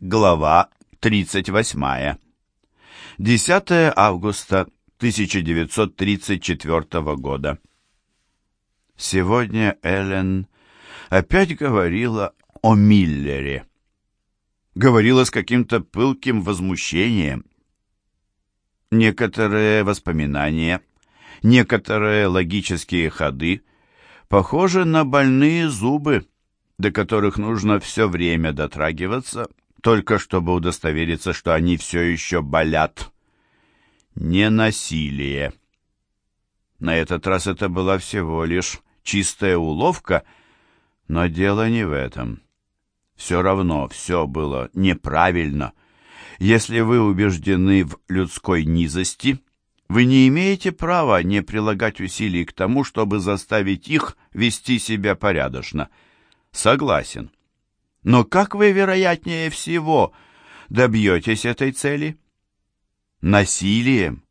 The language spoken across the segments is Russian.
Глава 38. 10 августа 1934 года. Сегодня Эллен опять говорила о Миллере. Говорила с каким-то пылким возмущением. Некоторые воспоминания, некоторые логические ходы похожи на больные зубы, до которых нужно все время дотрагиваться, только чтобы удостовериться, что они все еще болят. Не насилие. На этот раз это была всего лишь чистая уловка, но дело не в этом. Все равно все было неправильно. Если вы убеждены в людской низости, вы не имеете права не прилагать усилий к тому, чтобы заставить их вести себя порядочно. Согласен. Но как вы, вероятнее всего, добьетесь этой цели? Насилием.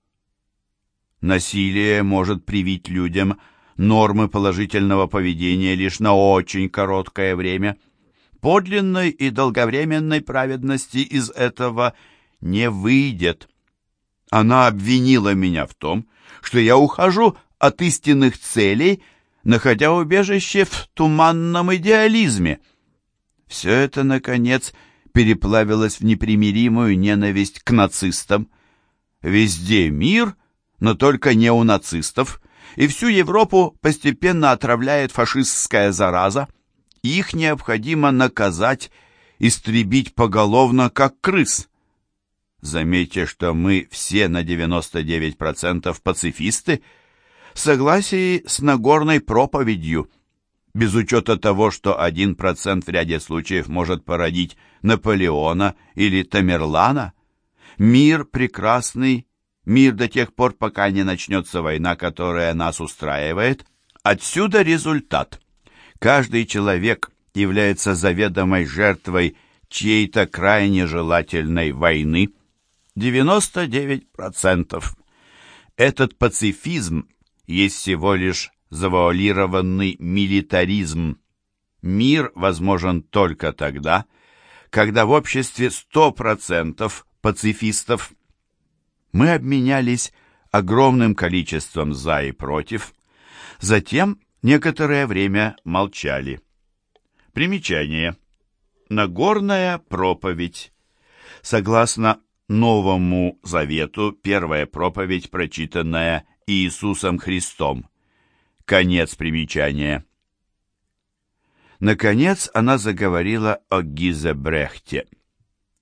Насилие может привить людям нормы положительного поведения лишь на очень короткое время. Подлинной и долговременной праведности из этого не выйдет. Она обвинила меня в том, что я ухожу от истинных целей, находя убежище в туманном идеализме. Все это, наконец, переплавилось в непримиримую ненависть к нацистам. Везде мир, но только не у нацистов, и всю Европу постепенно отравляет фашистская зараза. Их необходимо наказать, истребить поголовно, как крыс. Заметьте, что мы все на 99% пацифисты, в согласии с Нагорной проповедью – без учета того, что 1% в ряде случаев может породить Наполеона или Тамерлана. Мир прекрасный, мир до тех пор, пока не начнется война, которая нас устраивает. Отсюда результат. Каждый человек является заведомой жертвой чьей-то крайне желательной войны. 99%. Этот пацифизм есть всего лишь завуалированный милитаризм. Мир возможен только тогда, когда в обществе 100% пацифистов. Мы обменялись огромным количеством «за» и «против», затем некоторое время молчали. Примечание. Нагорная проповедь. Согласно Новому Завету, первая проповедь, прочитанная Иисусом Христом. Конец примечания. Наконец она заговорила о Гизебрехте,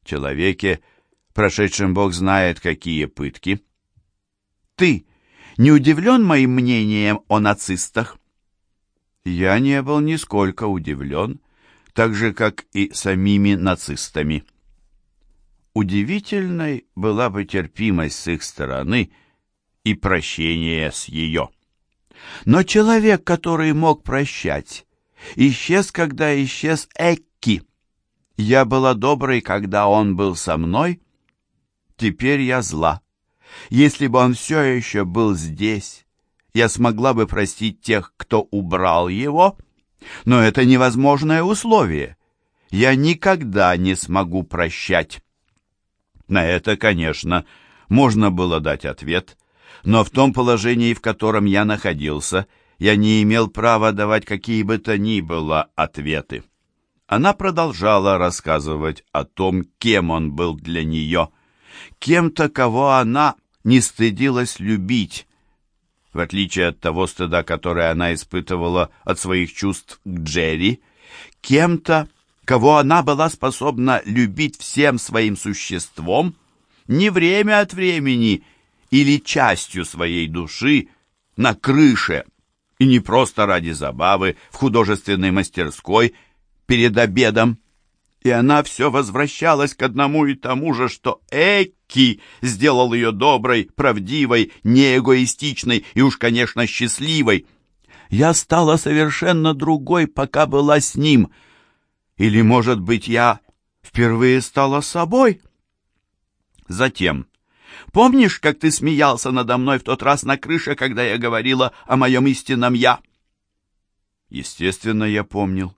человеке, прошедшем Бог знает какие пытки. «Ты не удивлен моим мнением о нацистах?» Я не был нисколько удивлен, так же, как и самими нацистами. Удивительной была бы терпимость с их стороны и прощение с ее. Но человек, который мог прощать, исчез, когда исчез Экки. Я была доброй, когда он был со мной. Теперь я зла. Если бы он все еще был здесь, я смогла бы простить тех, кто убрал его. Но это невозможное условие. Я никогда не смогу прощать. На это, конечно, можно было дать ответ – но в том положении, в котором я находился, я не имел права давать какие бы то ни было ответы. Она продолжала рассказывать о том, кем он был для нее, кем-то, кого она не стыдилась любить, в отличие от того стыда, который она испытывала от своих чувств к Джерри, кем-то, кого она была способна любить всем своим существом, не время от времени – или частью своей души на крыше, и не просто ради забавы в художественной мастерской перед обедом. И она все возвращалась к одному и тому же, что Экки сделал ее доброй, правдивой, неэгоистичной и уж, конечно, счастливой. Я стала совершенно другой, пока была с ним. Или, может быть, я впервые стала собой? Затем Помнишь, как ты смеялся надо мной в тот раз на крыше, когда я говорила о моем истинном «я»?» Естественно, я помнил.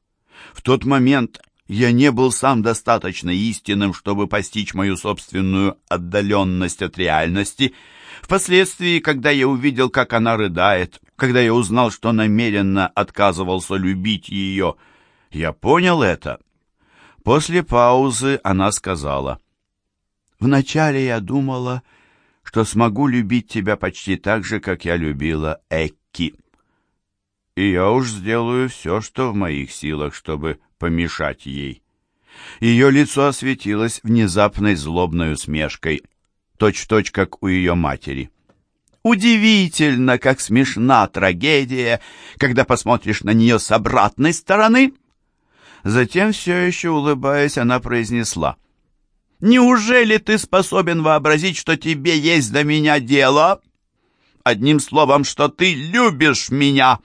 В тот момент я не был сам достаточно истинным, чтобы постичь мою собственную отдаленность от реальности. Впоследствии, когда я увидел, как она рыдает, когда я узнал, что намеренно отказывался любить ее, я понял это. После паузы она сказала, «Вначале я думала, что смогу любить тебя почти так же, как я любила Экки. И я уж сделаю все, что в моих силах, чтобы помешать ей. Ее лицо осветилось внезапной злобной усмешкой, точь-в-точь, -точь, как у ее матери. Удивительно, как смешна трагедия, когда посмотришь на нее с обратной стороны. Затем, все еще улыбаясь, она произнесла. «Неужели ты способен вообразить, что тебе есть до меня дело? Одним словом, что ты любишь меня!»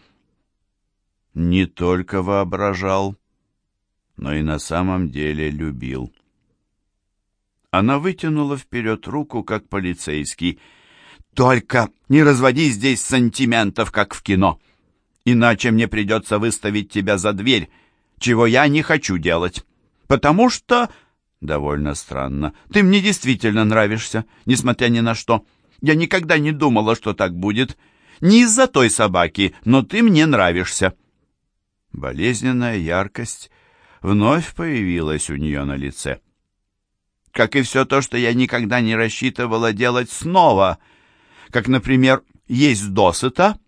Не только воображал, но и на самом деле любил. Она вытянула вперед руку, как полицейский. «Только не разводи здесь сантиментов, как в кино, иначе мне придется выставить тебя за дверь, чего я не хочу делать, потому что...» «Довольно странно. Ты мне действительно нравишься, несмотря ни на что. Я никогда не думала, что так будет. Не из-за той собаки, но ты мне нравишься». Болезненная яркость вновь появилась у нее на лице. Как и все то, что я никогда не рассчитывала делать снова, как, например, есть досыта,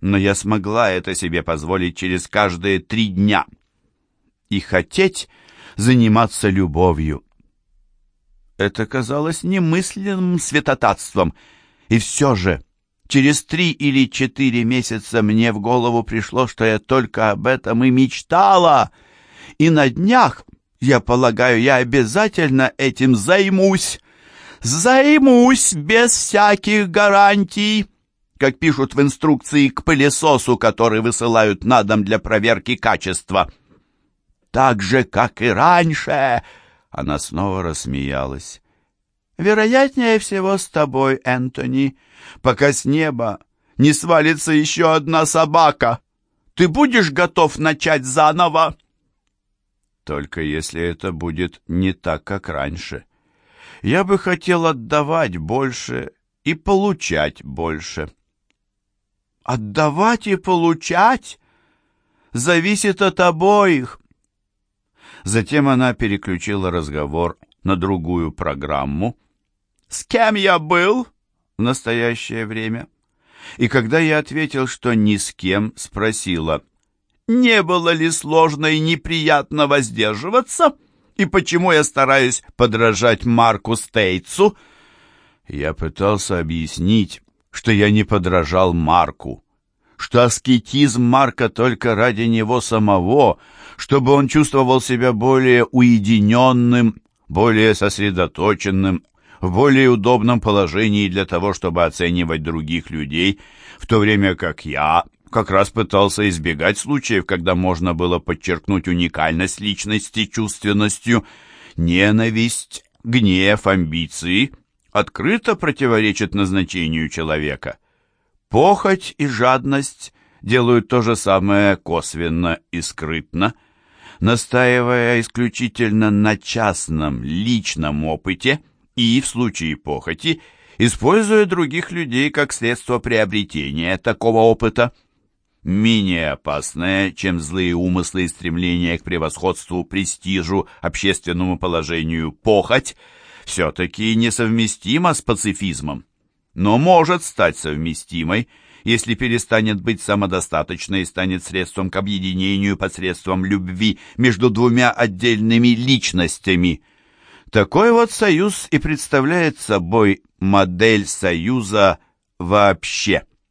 но я смогла это себе позволить через каждые три дня. И хотеть заниматься любовью. Это казалось немыслимым святотатством, и все же через три или четыре месяца мне в голову пришло, что я только об этом и мечтала — и на днях, я полагаю, я обязательно этим займусь. Займусь без всяких гарантий, как пишут в инструкции к пылесосу, который высылают на дом для проверки качества. Так же, как и раньше, она снова рассмеялась. Вероятнее всего с тобой, Энтони, пока с неба не свалится еще одна собака. Ты будешь готов начать заново? Только если это будет не так, как раньше. Я бы хотел отдавать больше и получать больше. Отдавать и получать зависит от обоих. Затем она переключила разговор на другую программу. «С кем я был?» в настоящее время. И когда я ответил, что ни с кем, спросила — не было ли сложно и неприятно воздерживаться? И почему я стараюсь подражать Марку Стейтсу? Я пытался объяснить, что я не подражал Марку, что аскетизм Марка только ради него самого, чтобы он чувствовал себя более уединенным, более сосредоточенным, в более удобном положении для того, чтобы оценивать других людей, в то время как я как раз пытался избегать случаев, когда можно было подчеркнуть уникальность личности чувственностью. Ненависть, гнев, амбиции открыто противоречат назначению человека. Похоть и жадность делают то же самое косвенно и скрытно, настаивая исключительно на частном, личном опыте и, в случае похоти, используя других людей как средство приобретения такого опыта. Менее опасное, чем злые умыслы и стремление к превосходству, престижу, общественному положению, похоть, все-таки несовместима с пацифизмом, но может стать совместимой, если перестанет быть самодостаточной и станет средством к объединению посредством любви между двумя отдельными личностями. Такой вот союз и представляет собой модель союза вообще.